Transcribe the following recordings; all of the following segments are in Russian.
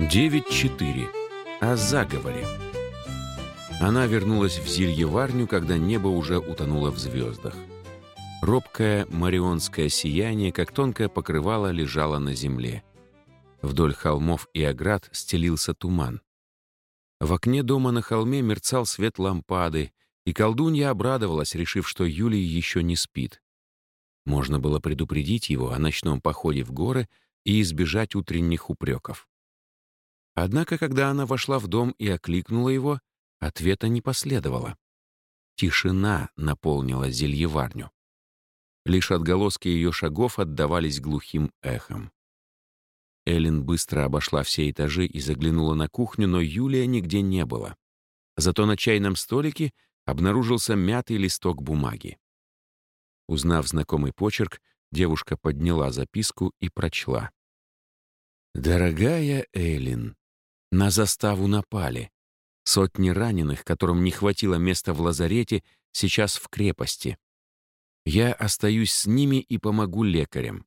9.4. О заговоре. Она вернулась в зельеварню, когда небо уже утонуло в звездах. Робкое марионское сияние, как тонкое покрывало, лежало на земле. Вдоль холмов и оград стелился туман. В окне дома на холме мерцал свет лампады, и колдунья обрадовалась, решив, что Юлий еще не спит. Можно было предупредить его о ночном походе в горы и избежать утренних упреков. Однако, когда она вошла в дом и окликнула его, ответа не последовало. Тишина наполнила зельеварню. Лишь отголоски ее шагов отдавались глухим эхом. Эллен быстро обошла все этажи и заглянула на кухню, но Юлия нигде не было. Зато на чайном столике обнаружился мятый листок бумаги. Узнав знакомый почерк, девушка подняла записку и прочла. «Дорогая Эллен, на заставу напали. Сотни раненых, которым не хватило места в лазарете, сейчас в крепости. Я остаюсь с ними и помогу лекарям.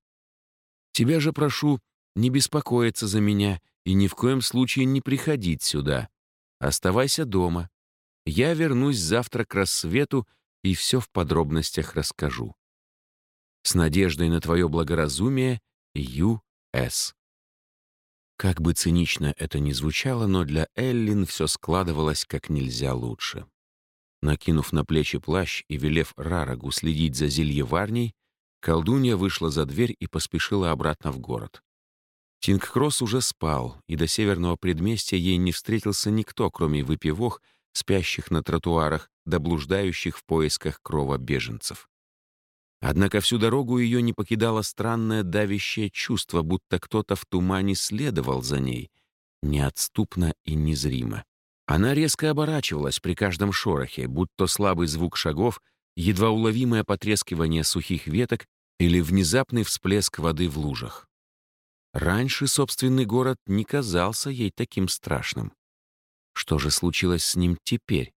Тебя же прошу не беспокоиться за меня и ни в коем случае не приходить сюда. Оставайся дома. Я вернусь завтра к рассвету и все в подробностях расскажу. С надеждой на твое благоразумие, Ю.С. Как бы цинично это ни звучало, но для Эллин все складывалось как нельзя лучше. Накинув на плечи плащ и велев Рарагу следить за зельеварней, колдунья вышла за дверь и поспешила обратно в город. Тингкросс уже спал, и до северного предместья ей не встретился никто, кроме выпивох, спящих на тротуарах, да блуждающих в поисках крова беженцев. Однако всю дорогу ее не покидало странное давящее чувство, будто кто-то в тумане следовал за ней, неотступно и незримо. Она резко оборачивалась при каждом шорохе, будто слабый звук шагов, едва уловимое потрескивание сухих веток или внезапный всплеск воды в лужах. Раньше собственный город не казался ей таким страшным. Что же случилось с ним теперь?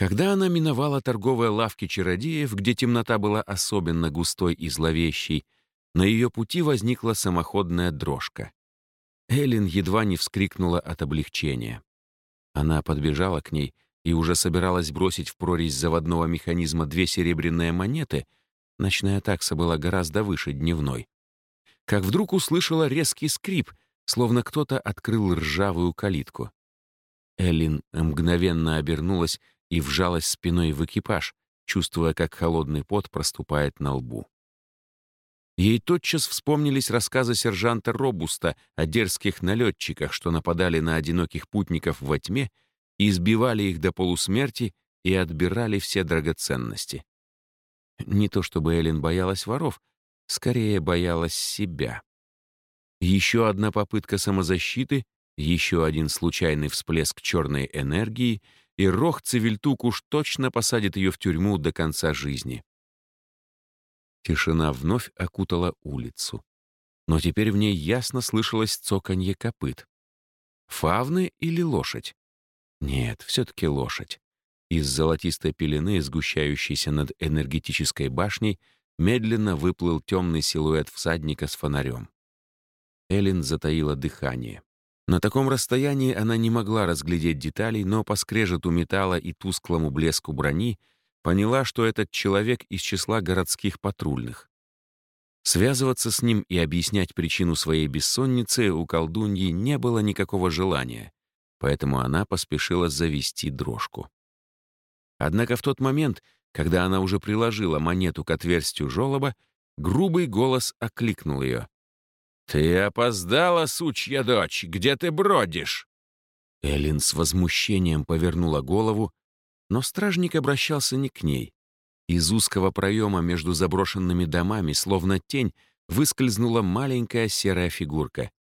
Когда она миновала торговые лавки чародеев, где темнота была особенно густой и зловещей, на ее пути возникла самоходная дрожка. Эллен едва не вскрикнула от облегчения. Она подбежала к ней и уже собиралась бросить в прорезь заводного механизма две серебряные монеты, ночная такса была гораздо выше дневной, как вдруг услышала резкий скрип, словно кто-то открыл ржавую калитку. Эллин мгновенно обернулась и вжалась спиной в экипаж, чувствуя, как холодный пот проступает на лбу. Ей тотчас вспомнились рассказы сержанта Робуста о дерзких налетчиках, что нападали на одиноких путников во тьме, избивали их до полусмерти и отбирали все драгоценности. Не то чтобы Эллен боялась воров, скорее боялась себя. Еще одна попытка самозащиты, еще один случайный всплеск черной энергии — и Рох Цивильтук уж точно посадит ее в тюрьму до конца жизни. Тишина вновь окутала улицу. Но теперь в ней ясно слышалось цоканье копыт. Фавны или лошадь? Нет, все-таки лошадь. Из золотистой пелены, сгущающейся над энергетической башней, медленно выплыл темный силуэт всадника с фонарем. Эллен затаила дыхание. На таком расстоянии она не могла разглядеть деталей, но по скрежету металла и тусклому блеску брони поняла, что этот человек из числа городских патрульных. Связываться с ним и объяснять причину своей бессонницы у колдуньи не было никакого желания, поэтому она поспешила завести дрожку. Однако в тот момент, когда она уже приложила монету к отверстию жолоба, грубый голос окликнул ее. «Ты опоздала, сучья дочь! Где ты бродишь?» Эллин с возмущением повернула голову, но стражник обращался не к ней. Из узкого проема между заброшенными домами, словно тень, выскользнула маленькая серая фигурка.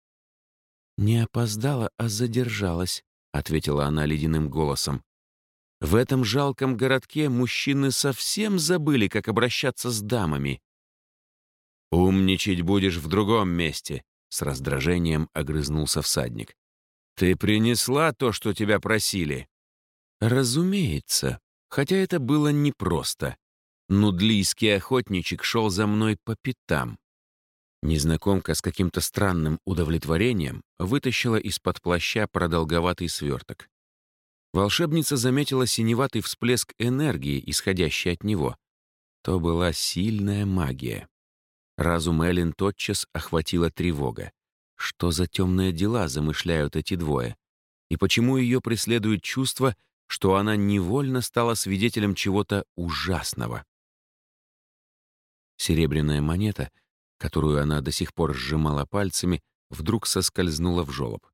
«Не опоздала, а задержалась», — ответила она ледяным голосом. «В этом жалком городке мужчины совсем забыли, как обращаться с дамами. «Умничать будешь в другом месте», — с раздражением огрызнулся всадник. «Ты принесла то, что тебя просили?» «Разумеется, хотя это было непросто. Нудлийский охотничек шел за мной по пятам. Незнакомка с каким-то странным удовлетворением вытащила из-под плаща продолговатый сверток. Волшебница заметила синеватый всплеск энергии, исходящий от него. То была сильная магия. Разум Эллен тотчас охватила тревога. Что за темные дела замышляют эти двое? И почему ее преследует чувство, что она невольно стала свидетелем чего-то ужасного? Серебряная монета, которую она до сих пор сжимала пальцами, вдруг соскользнула в жолоб.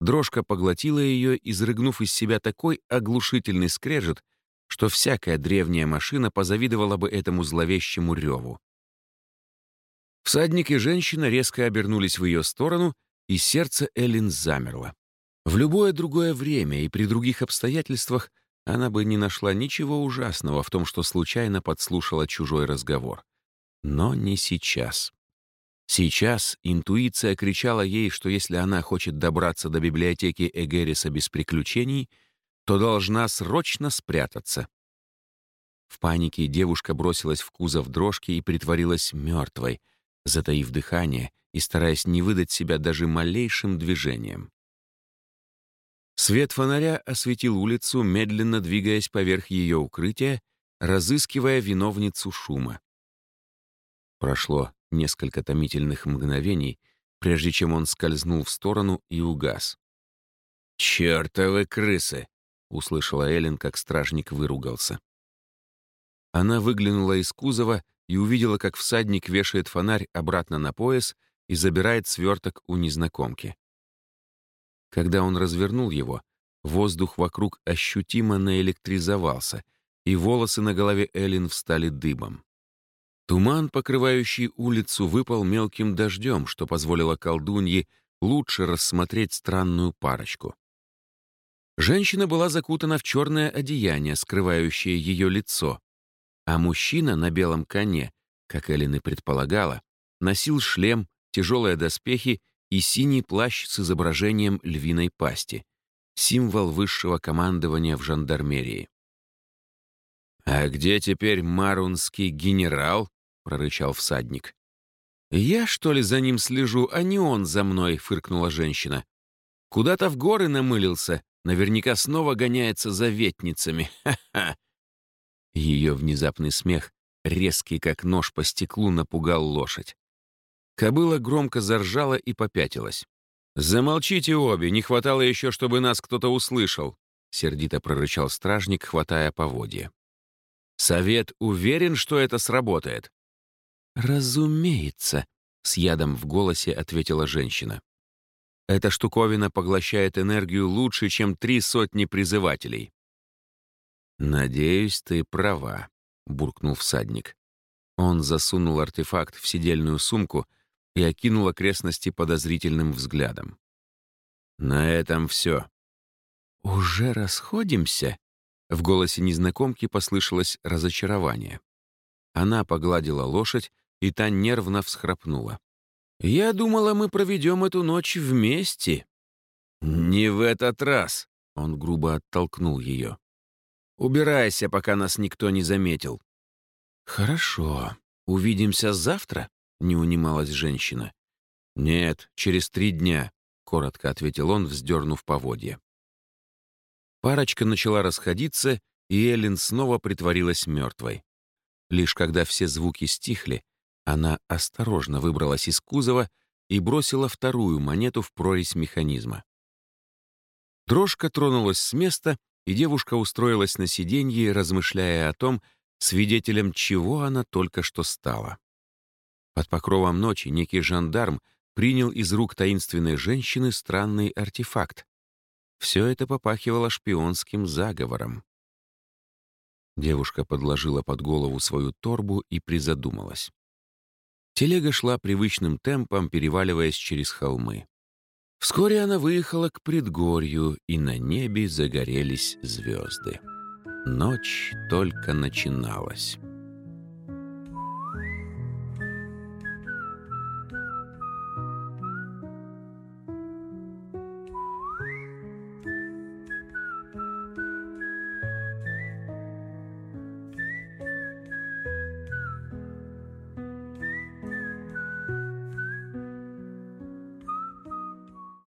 Дрожка поглотила ее, изрыгнув из себя такой оглушительный скрежет, что всякая древняя машина позавидовала бы этому зловещему реву. Всадник и женщина резко обернулись в ее сторону, и сердце Эллин замерло. В любое другое время и при других обстоятельствах она бы не нашла ничего ужасного в том, что случайно подслушала чужой разговор. Но не сейчас. Сейчас интуиция кричала ей, что если она хочет добраться до библиотеки Эгериса без приключений, то должна срочно спрятаться. В панике девушка бросилась в кузов дрожки и притворилась мертвой, затаив дыхание и стараясь не выдать себя даже малейшим движением. Свет фонаря осветил улицу, медленно двигаясь поверх ее укрытия, разыскивая виновницу шума. Прошло несколько томительных мгновений, прежде чем он скользнул в сторону и угас. «Чёртовы крысы!» — услышала Эллен, как стражник выругался. Она выглянула из кузова и увидела, как всадник вешает фонарь обратно на пояс и забирает сверток у незнакомки. Когда он развернул его, воздух вокруг ощутимо наэлектризовался, и волосы на голове Эллен встали дыбом. Туман, покрывающий улицу, выпал мелким дождем, что позволило колдунье лучше рассмотреть странную парочку. Женщина была закутана в черное одеяние, скрывающее ее лицо, а мужчина на белом коне, как Эллен и предполагала, носил шлем, тяжелые доспехи и синий плащ с изображением львиной пасти, символ высшего командования в жандармерии. «А где теперь марунский генерал?» — прорычал всадник. «Я, что ли, за ним слежу, а не он за мной?» — фыркнула женщина. «Куда-то в горы намылился, наверняка снова гоняется за ветницами. Ха-ха!» Ее внезапный смех, резкий как нож по стеклу, напугал лошадь. Кобыла громко заржала и попятилась. «Замолчите обе, не хватало еще, чтобы нас кто-то услышал», — сердито прорычал стражник, хватая поводья. «Совет уверен, что это сработает?» «Разумеется», — с ядом в голосе ответила женщина. «Эта штуковина поглощает энергию лучше, чем три сотни призывателей». «Надеюсь, ты права», — буркнул всадник. Он засунул артефакт в сидельную сумку и окинул окрестности подозрительным взглядом. «На этом все». «Уже расходимся?» В голосе незнакомки послышалось разочарование. Она погладила лошадь, и та нервно всхрапнула. «Я думала, мы проведем эту ночь вместе». «Не в этот раз», — он грубо оттолкнул ее. «Убирайся, пока нас никто не заметил». «Хорошо. Увидимся завтра?» — не унималась женщина. «Нет, через три дня», — коротко ответил он, вздернув поводья. Парочка начала расходиться, и Эллен снова притворилась мертвой. Лишь когда все звуки стихли, она осторожно выбралась из кузова и бросила вторую монету в прорезь механизма. Дрожка тронулась с места, и девушка устроилась на сиденье, размышляя о том, свидетелем чего она только что стала. Под покровом ночи некий жандарм принял из рук таинственной женщины странный артефакт. Все это попахивало шпионским заговором. Девушка подложила под голову свою торбу и призадумалась. Телега шла привычным темпом, переваливаясь через холмы. Вскоре она выехала к предгорью, и на небе загорелись звезды. Ночь только начиналась.